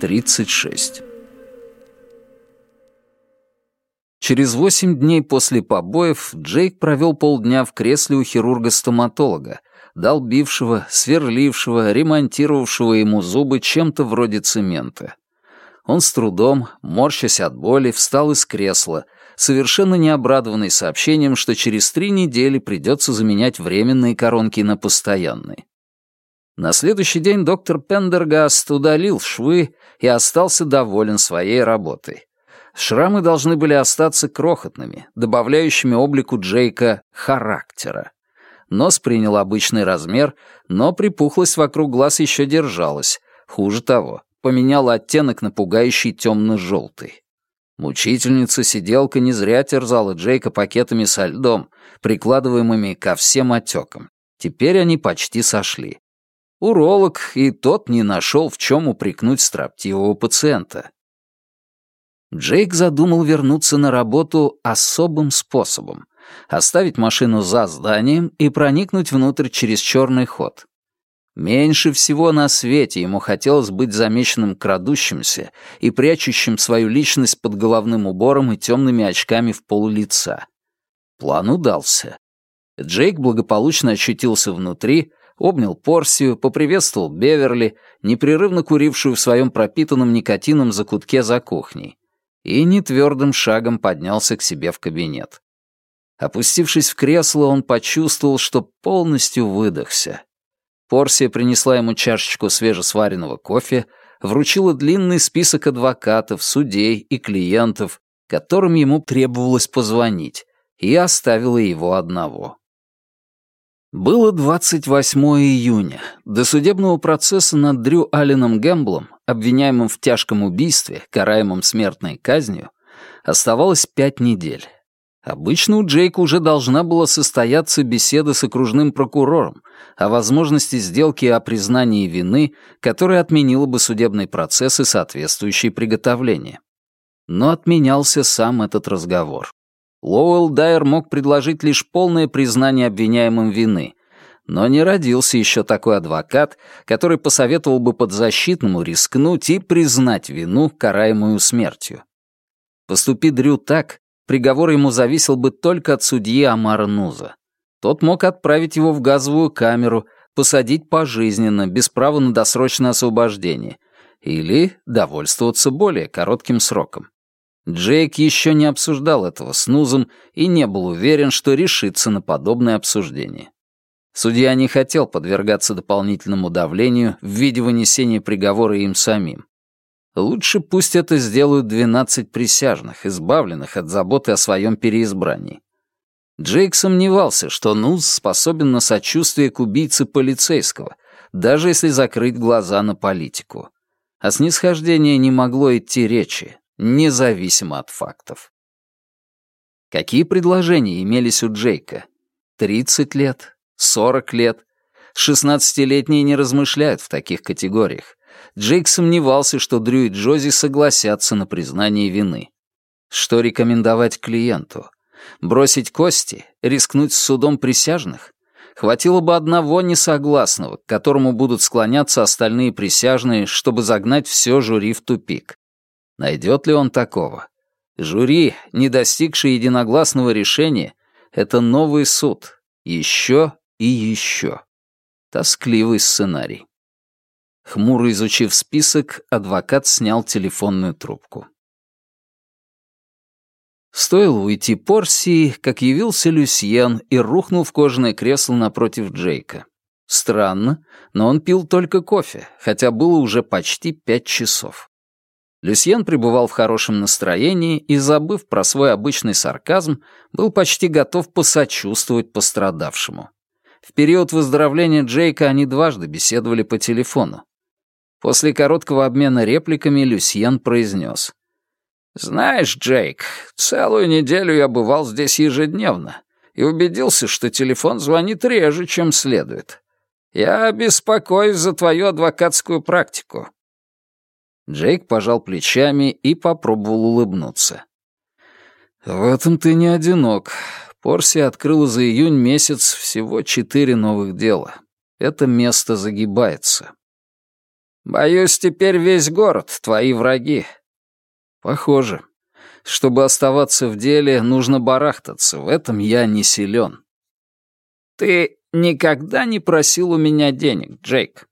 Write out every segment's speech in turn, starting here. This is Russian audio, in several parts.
Тридцать шесть. Через восемь дней после побоев Джейк провел полдня в кресле у хирурга-стоматолога, долбившего, сверлившего, ремонтировавшего ему зубы чем-то вроде цемента. Он с трудом, морщась от боли, встал из кресла, совершенно не обрадованный сообщением, что через три недели придется заменять временные коронки на постоянные. На следующий день доктор Пендергаст удалил швы и остался доволен своей работой. Шрамы должны были остаться крохотными, добавляющими облику Джейка характера. Нос принял обычный размер, но припухлость вокруг глаз еще держалась. Хуже того, поменяла оттенок на пугающий темно-желтый. Мучительница-сиделка не зря терзала Джейка пакетами со льдом, прикладываемыми ко всем отекам. Теперь они почти сошли. Уролог и тот не нашел, в чем упрекнуть строптивого пациента. Джейк задумал вернуться на работу особым способом оставить машину за зданием и проникнуть внутрь через черный ход. Меньше всего на свете ему хотелось быть замеченным крадущимся и прячущим свою личность под головным убором и темными очками в пол лица. План удался. Джейк благополучно очутился внутри, обнял Порсию, поприветствовал Беверли, непрерывно курившую в своем пропитанном никотином закутке за кухней, и нетвердым шагом поднялся к себе в кабинет. Опустившись в кресло, он почувствовал, что полностью выдохся. Порсия принесла ему чашечку свежесваренного кофе, вручила длинный список адвокатов, судей и клиентов, которым ему требовалось позвонить, и оставила его одного. Было 28 июня. До судебного процесса над Дрю Алленом Гэмблом, обвиняемым в тяжком убийстве, караемым смертной казнью, оставалось пять недель. Обычно у Джейка уже должна была состояться беседа с окружным прокурором о возможности сделки о признании вины, которая отменила бы судебный процесс и соответствующие приготовления. Но отменялся сам этот разговор. Лоуэлл Дайер мог предложить лишь полное признание обвиняемым вины, но не родился еще такой адвокат, который посоветовал бы подзащитному рискнуть и признать вину, караемую смертью. Поступи Дрю так, приговор ему зависел бы только от судьи Амара Нуза. Тот мог отправить его в газовую камеру, посадить пожизненно, без права на досрочное освобождение, или довольствоваться более коротким сроком. Джейк еще не обсуждал этого с Нузом и не был уверен, что решится на подобное обсуждение. Судья не хотел подвергаться дополнительному давлению в виде вынесения приговора им самим. Лучше пусть это сделают двенадцать присяжных, избавленных от заботы о своем переизбрании. Джейк сомневался, что Нуз способен на сочувствие к убийце полицейского, даже если закрыть глаза на политику. О снисхождении не могло идти речи, независимо от фактов. Какие предложения имелись у Джейка? Тридцать лет? Сорок лет? Шестнадцатилетние не размышляют в таких категориях. Джейк сомневался, что Дрю и Джози согласятся на признание вины. Что рекомендовать клиенту? Бросить кости? Рискнуть с судом присяжных? Хватило бы одного несогласного, к которому будут склоняться остальные присяжные, чтобы загнать все жюри в тупик. Найдет ли он такого? Жюри, не достигшее единогласного решения, это новый суд. Еще и еще. Тоскливый сценарий. Хмуро изучив список, адвокат снял телефонную трубку. Стоило уйти Порсии, как явился Люсьен и рухнул в кожаное кресло напротив Джейка. Странно, но он пил только кофе, хотя было уже почти пять часов. Люсьен пребывал в хорошем настроении и, забыв про свой обычный сарказм, был почти готов посочувствовать пострадавшему. В период выздоровления Джейка они дважды беседовали по телефону. После короткого обмена репликами Люсьен произнес. «Знаешь, Джейк, целую неделю я бывал здесь ежедневно и убедился, что телефон звонит реже, чем следует. Я беспокоюсь за твою адвокатскую практику». Джейк пожал плечами и попробовал улыбнуться. В этом ты не одинок. Порси открыла за июнь месяц всего четыре новых дела. Это место загибается. Боюсь, теперь весь город — твои враги. Похоже. Чтобы оставаться в деле, нужно барахтаться. В этом я не силен. Ты никогда не просил у меня денег, Джейк?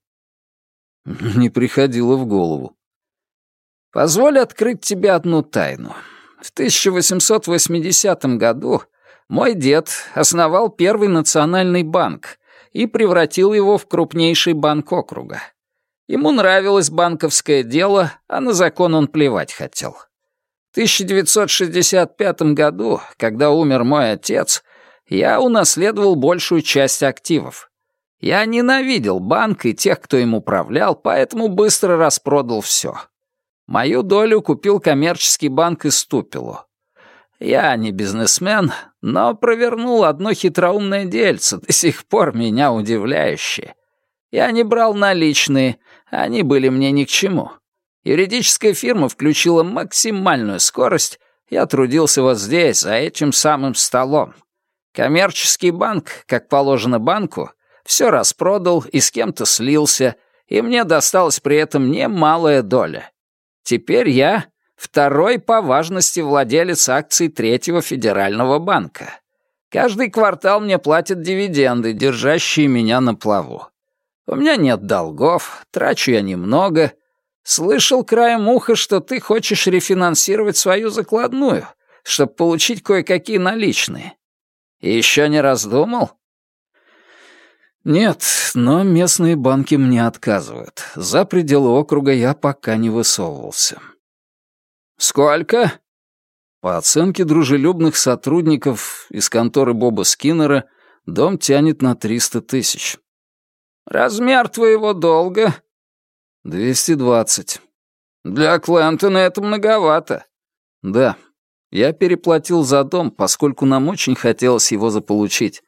Не приходило в голову. Позволь открыть тебе одну тайну. В 1880 году мой дед основал первый национальный банк и превратил его в крупнейший банк округа. Ему нравилось банковское дело, а на закон он плевать хотел. В 1965 году, когда умер мой отец, я унаследовал большую часть активов. Я ненавидел банк и тех, кто им управлял, поэтому быстро распродал все. Мою долю купил коммерческий банк из Тупилу. Я не бизнесмен, но провернул одно хитроумное дельце, до сих пор меня удивляющее. Я не брал наличные, они были мне ни к чему. Юридическая фирма включила максимальную скорость. Я трудился вот здесь, за этим самым столом. Коммерческий банк, как положено банку, все распродал и с кем-то слился, и мне досталась при этом немалая доля. Теперь я второй по важности владелец акций Третьего федерального банка. Каждый квартал мне платят дивиденды, держащие меня на плаву. У меня нет долгов, трачу я немного, Слышал краем уха, что ты хочешь рефинансировать свою закладную, чтобы получить кое-какие наличные. И еще не раздумал? Нет, но местные банки мне отказывают. За пределы округа я пока не высовывался. Сколько? По оценке дружелюбных сотрудников из конторы Боба Скиннера, дом тянет на 300 тысяч. Размер твоего долга «Двести двадцать». «Для Клентона это многовато». «Да. Я переплатил за дом, поскольку нам очень хотелось его заполучить.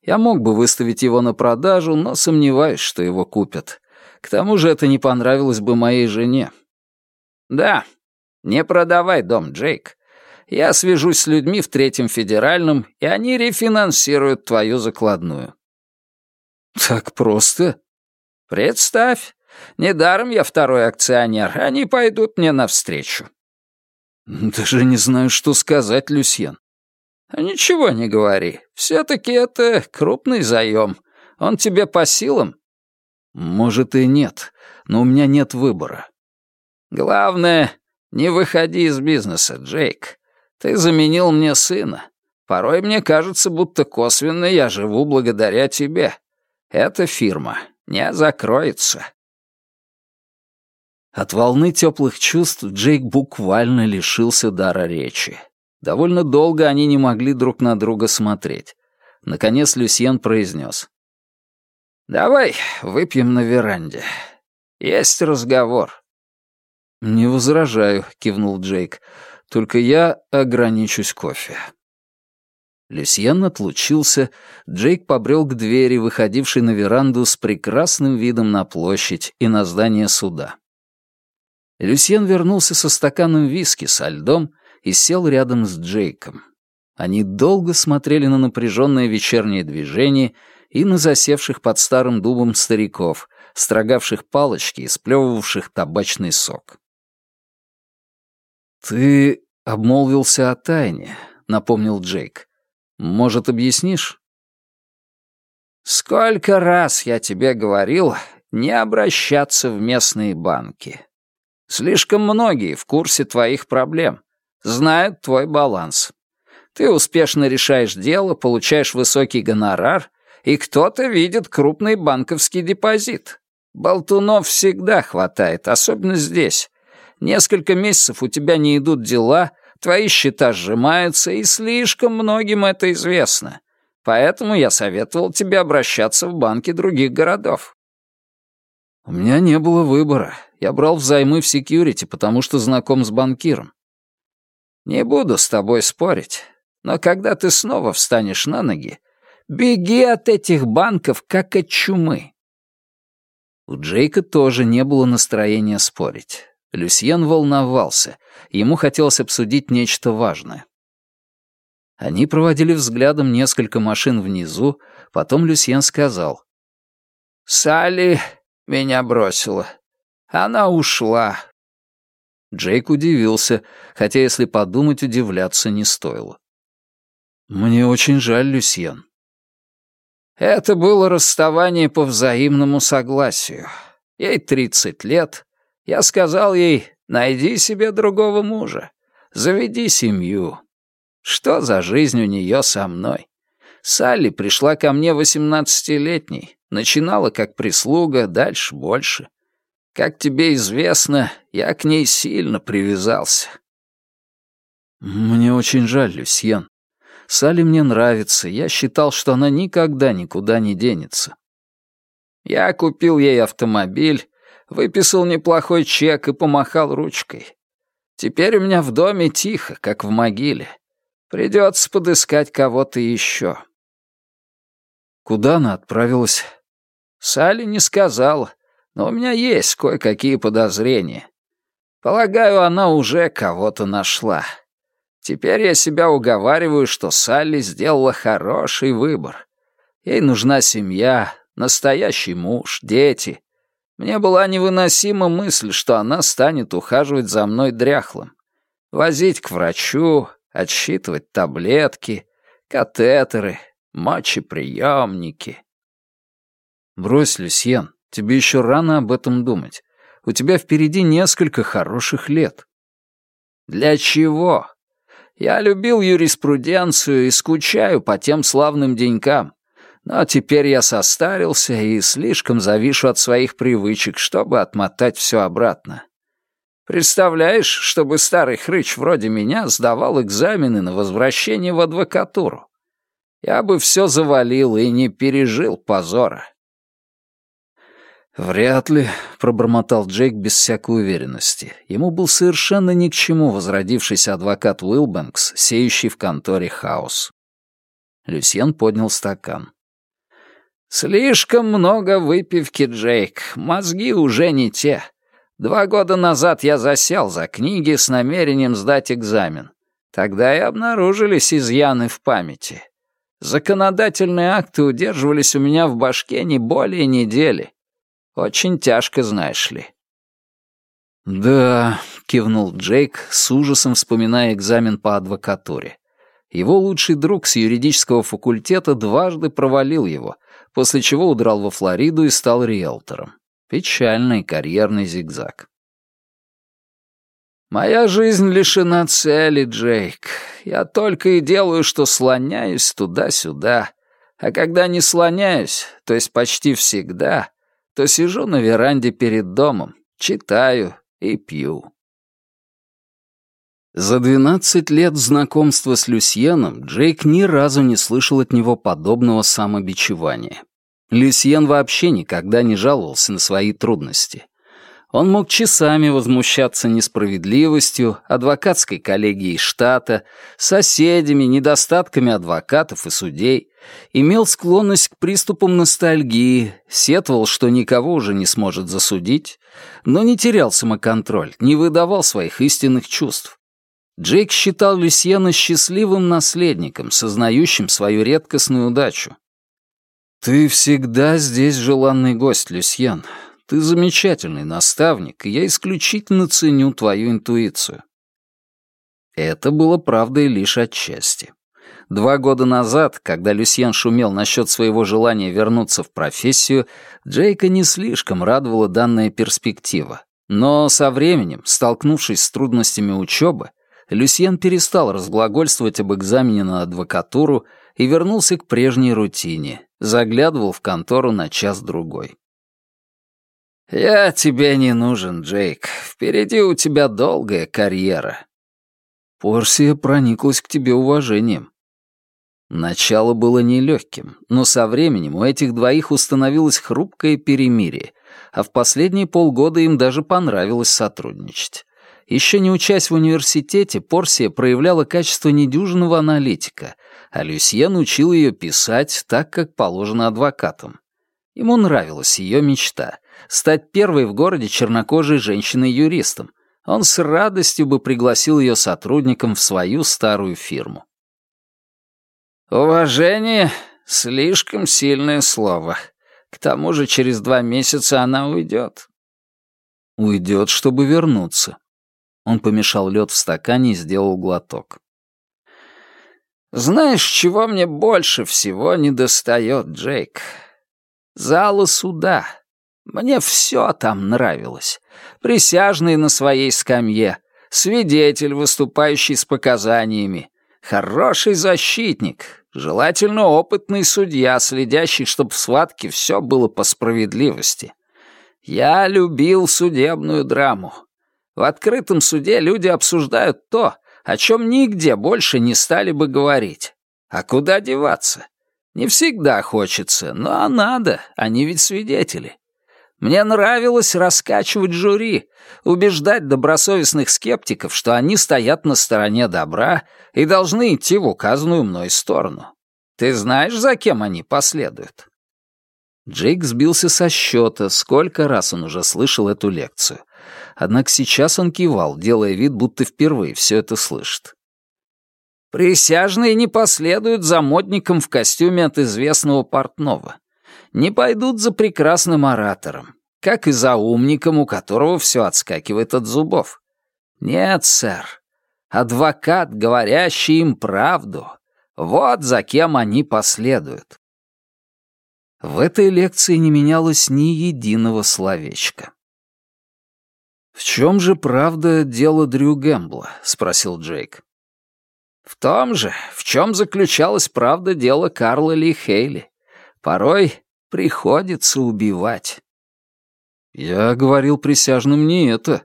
Я мог бы выставить его на продажу, но сомневаюсь, что его купят. К тому же это не понравилось бы моей жене». «Да. Не продавай дом, Джейк. Я свяжусь с людьми в Третьем Федеральном, и они рефинансируют твою закладную». «Так просто?» «Представь, Недаром я второй акционер, они пойдут мне навстречу». «Даже не знаю, что сказать, Люсьен». «Ничего не говори. Все-таки это крупный заем. Он тебе по силам?» «Может и нет, но у меня нет выбора». «Главное, не выходи из бизнеса, Джейк. Ты заменил мне сына. Порой мне кажется, будто косвенно я живу благодаря тебе. Эта фирма не закроется». От волны теплых чувств Джейк буквально лишился дара речи. Довольно долго они не могли друг на друга смотреть. Наконец Люсьен произнес. «Давай выпьем на веранде. Есть разговор». «Не возражаю», — кивнул Джейк. «Только я ограничусь кофе». Люсьен отлучился, Джейк побрел к двери, выходившей на веранду с прекрасным видом на площадь и на здание суда. Люсьен вернулся со стаканом виски со льдом и сел рядом с Джейком. Они долго смотрели на напряженное вечернее движение и на засевших под старым дубом стариков, строгавших палочки и сплевывавших табачный сок. «Ты обмолвился о тайне», — напомнил Джейк. «Может, объяснишь?» «Сколько раз я тебе говорил не обращаться в местные банки», Слишком многие в курсе твоих проблем, знают твой баланс. Ты успешно решаешь дело, получаешь высокий гонорар, и кто-то видит крупный банковский депозит. Болтунов всегда хватает, особенно здесь. Несколько месяцев у тебя не идут дела, твои счета сжимаются, и слишком многим это известно. Поэтому я советовал тебе обращаться в банки других городов. У меня не было выбора. Я брал взаймы в секьюрити, потому что знаком с банкиром. Не буду с тобой спорить, но когда ты снова встанешь на ноги, беги от этих банков, как от чумы. У Джейка тоже не было настроения спорить. Люсьен волновался, ему хотелось обсудить нечто важное. Они проводили взглядом несколько машин внизу, потом Люсьен сказал. «Салли меня бросила. Она ушла». Джейк удивился, хотя, если подумать, удивляться не стоило. «Мне очень жаль, Люсьен». Это было расставание по взаимному согласию. Ей тридцать лет. Я сказал ей, найди себе другого мужа, заведи семью, что за жизнь у нее со мной? Салли пришла ко мне восемнадцатилетней, начинала как прислуга, дальше больше. Как тебе известно, я к ней сильно привязался. Мне очень жаль, Люсьен. Салли мне нравится, я считал, что она никогда никуда не денется. Я купил ей автомобиль, выписал неплохой чек и помахал ручкой. Теперь у меня в доме тихо, как в могиле. Придется подыскать кого-то еще. Куда она отправилась? Салли не сказала, но у меня есть кое-какие подозрения. Полагаю, она уже кого-то нашла. Теперь я себя уговариваю, что Салли сделала хороший выбор. Ей нужна семья, настоящий муж, дети. Мне была невыносима мысль, что она станет ухаживать за мной дряхлым. Возить к врачу, отсчитывать таблетки, катетеры, мочеприемники. Брось, Люсьен, тебе еще рано об этом думать. У тебя впереди несколько хороших лет. Для чего? Я любил юриспруденцию и скучаю по тем славным денькам. Но теперь я состарился и слишком завишу от своих привычек, чтобы отмотать все обратно. Представляешь, чтобы старый хрыч вроде меня сдавал экзамены на возвращение в адвокатуру? Я бы все завалил и не пережил позора. «Вряд ли», — пробормотал Джейк без всякой уверенности. Ему был совершенно ни к чему возродившийся адвокат Уилбэнкс, сеющий в конторе хаос. Люсьен поднял стакан. «Слишком много выпивки, Джейк. Мозги уже не те. Два года назад я засел за книги с намерением сдать экзамен. Тогда и обнаружились изъяны в памяти. Законодательные акты удерживались у меня в башке не более недели. Очень тяжко, знаешь ли. «Да», — кивнул Джейк, с ужасом вспоминая экзамен по адвокатуре. Его лучший друг с юридического факультета дважды провалил его, после чего удрал во Флориду и стал риэлтором. Печальный карьерный зигзаг. «Моя жизнь лишена цели, Джейк. Я только и делаю, что слоняюсь туда-сюда. А когда не слоняюсь, то есть почти всегда, то сижу на веранде перед домом, читаю и пью». За двенадцать лет знакомства с Люсьеном Джейк ни разу не слышал от него подобного самобичевания. Люсьен вообще никогда не жаловался на свои трудности. Он мог часами возмущаться несправедливостью, адвокатской коллегией штата, соседями, недостатками адвокатов и судей, имел склонность к приступам ностальгии, сетовал, что никого уже не сможет засудить, но не терял самоконтроль, не выдавал своих истинных чувств. Джейк считал Люсьена счастливым наследником, сознающим свою редкостную удачу. «Ты всегда здесь желанный гость, Люсьен. Ты замечательный наставник, и я исключительно ценю твою интуицию». Это было правдой лишь отчасти. Два года назад, когда Люсьен шумел насчет своего желания вернуться в профессию, Джейка не слишком радовала данная перспектива. Но со временем, столкнувшись с трудностями учебы, Люсьен перестал разглагольствовать об экзамене на адвокатуру и вернулся к прежней рутине, заглядывал в контору на час-другой. «Я тебе не нужен, Джейк. Впереди у тебя долгая карьера». Порсия прониклась к тебе уважением. Начало было нелегким, но со временем у этих двоих установилось хрупкое перемирие, а в последние полгода им даже понравилось сотрудничать. Еще не учась в университете, Порсия проявляла качество недюжинного аналитика, а Люсьен учил ее писать так, как положено адвокатам. Ему нравилась ее мечта — стать первой в городе чернокожей женщиной-юристом. Он с радостью бы пригласил ее сотрудником в свою старую фирму. «Уважение — слишком сильное слово. К тому же через два месяца она уйдет». «Уйдет, чтобы вернуться». Он помешал лед в стакане и сделал глоток. «Знаешь, чего мне больше всего недостает, Джейк? Зала суда. Мне все там нравилось. Присяжные на своей скамье, свидетель, выступающий с показаниями, хороший защитник, желательно опытный судья, следящий, чтобы в схватке все было по справедливости. Я любил судебную драму. В открытом суде люди обсуждают то, о чем нигде больше не стали бы говорить. А куда деваться? Не всегда хочется, но надо, они ведь свидетели. Мне нравилось раскачивать жюри, убеждать добросовестных скептиков, что они стоят на стороне добра и должны идти в указанную мной сторону. Ты знаешь, за кем они последуют?» Джейк сбился со счета, сколько раз он уже слышал эту лекцию. Однако сейчас он кивал, делая вид, будто впервые все это слышит. Присяжные не последуют за модником в костюме от известного портного. Не пойдут за прекрасным оратором, как и за умником, у которого все отскакивает от зубов. Нет, сэр. Адвокат, говорящий им правду. Вот за кем они последуют. В этой лекции не менялось ни единого словечка. «В чем же правда дело Дрю Гэмбла?» — спросил Джейк. В том же, в чем заключалась правда дела Карла Ли Хейли. Порой приходится убивать. Я говорил присяжным не это.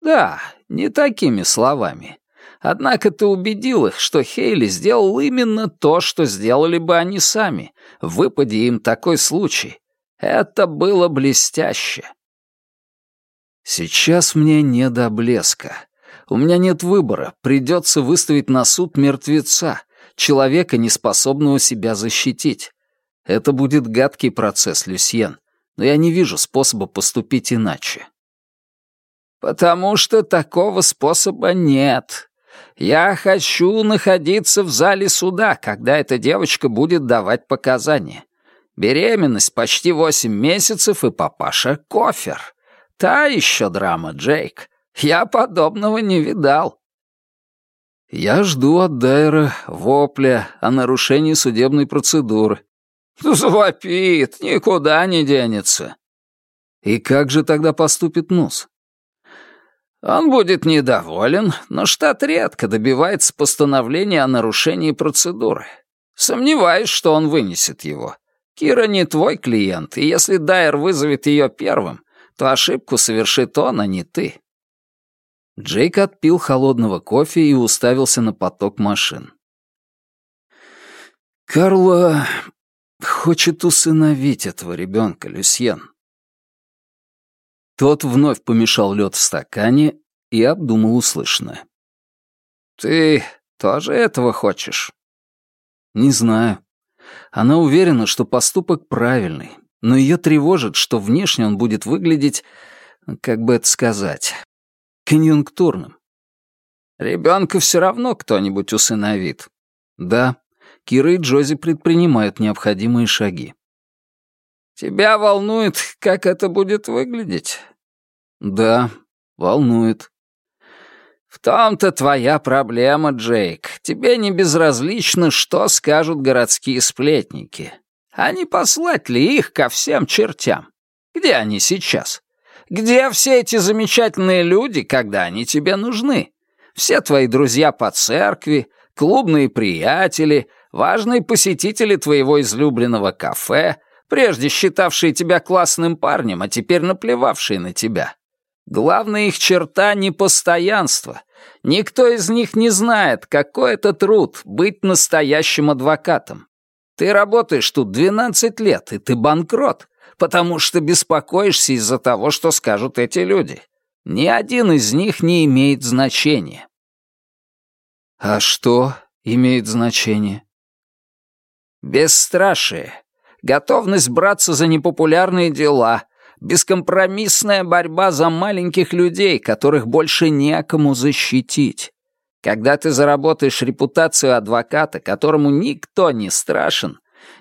Да, не такими словами. Однако ты убедил их, что Хейли сделал именно то, что сделали бы они сами, выпади им такой случай. Это было блестяще. Сейчас мне не до блеска. У меня нет выбора, придется выставить на суд мертвеца, человека, неспособного себя защитить. Это будет гадкий процесс, Люсьен, но я не вижу способа поступить иначе. «Потому что такого способа нет. Я хочу находиться в зале суда, когда эта девочка будет давать показания. Беременность почти восемь месяцев и папаша кофер. Та еще драма, Джейк. Я подобного не видал». «Я жду от Дайера вопля о нарушении судебной процедуры». «Завопит, никуда не денется». «И как же тогда поступит Нус?» Он будет недоволен, но штат редко добивается постановления о нарушении процедуры. Сомневаюсь, что он вынесет его. Кира не твой клиент, и если Дайер вызовет ее первым, то ошибку совершит он, а не ты. Джейк отпил холодного кофе и уставился на поток машин. «Карла хочет усыновить этого ребенка, Люсьен». Тот вновь помешал лед в стакане и обдумал услышанное. «Ты тоже этого хочешь?» «Не знаю. Она уверена, что поступок правильный, но ее тревожит, что внешне он будет выглядеть, как бы это сказать, конъюнктурным. Ребенка все равно кто-нибудь усыновит. Да, Кира и Джози предпринимают необходимые шаги. Тебя волнует, как это будет выглядеть? Да, волнует. В том-то твоя проблема, Джейк. Тебе не безразлично, что скажут городские сплетники. А не послать ли их ко всем чертям? Где они сейчас? Где все эти замечательные люди, когда они тебе нужны? Все твои друзья по церкви, клубные приятели, важные посетители твоего излюбленного кафе, прежде считавшие тебя классным парнем, а теперь наплевавшие на тебя. Главная их черта — непостоянство. Никто из них не знает, какой это труд — быть настоящим адвокатом. Ты работаешь тут 12 лет, и ты банкрот потому что беспокоишься из-за того, что скажут эти люди. Ни один из них не имеет значения». «А что имеет значение?» «Бесстрашие, готовность браться за непопулярные дела, бескомпромиссная борьба за маленьких людей, которых больше некому защитить. Когда ты заработаешь репутацию адвоката, которому никто не страшен,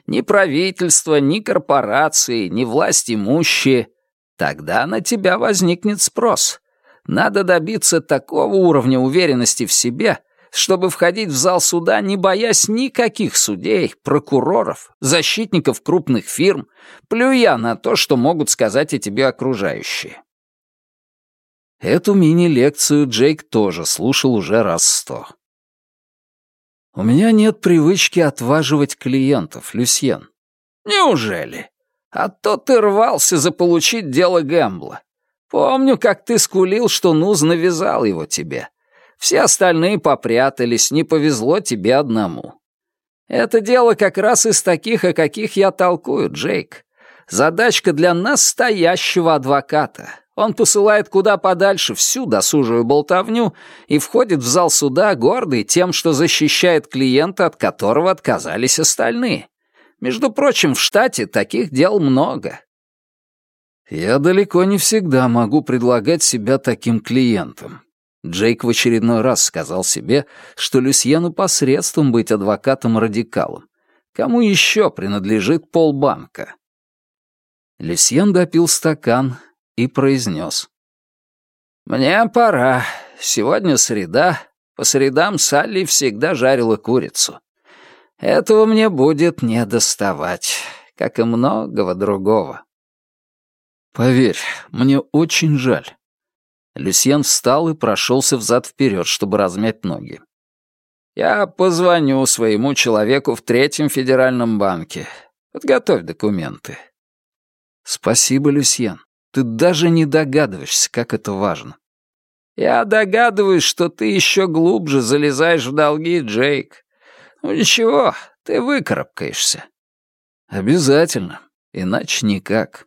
ни правительство, ни корпорации, ни власть имущие, тогда на тебя возникнет спрос. Надо добиться такого уровня уверенности в себе, чтобы входить в зал суда, не боясь никаких судей, прокуроров, защитников крупных фирм, плюя на то, что могут сказать о тебе окружающие. Эту мини-лекцию Джейк тоже слушал уже раз сто. «У меня нет привычки отваживать клиентов, Люсьен». «Неужели? А то ты рвался заполучить дело Гэмбла. Помню, как ты скулил, что Нуз навязал его тебе. Все остальные попрятались, не повезло тебе одному. Это дело как раз из таких, о каких я толкую, Джейк. Задачка для настоящего адвоката. Он посылает куда подальше всю досужую болтовню и входит в зал суда гордый тем, что защищает клиента, от которого отказались остальные. Между прочим, в штате таких дел много. Я далеко не всегда могу предлагать себя таким клиентам. Джейк в очередной раз сказал себе, что Люсьену посредством быть адвокатом-радикалом. Кому еще принадлежит полбанка? Люсьен допил стакан и произнес. «Мне пора. Сегодня среда. По средам Салли всегда жарила курицу. Этого мне будет не доставать, как и многого другого». «Поверь, мне очень жаль». Люсьен встал и прошелся взад-вперед, чтобы размять ноги. «Я позвоню своему человеку в третьем федеральном банке. Подготовь документы». «Спасибо, Люсьен. Ты даже не догадываешься, как это важно. Я догадываюсь, что ты еще глубже залезаешь в долги, Джейк. Ну ничего, ты выкарабкаешься. Обязательно, иначе никак.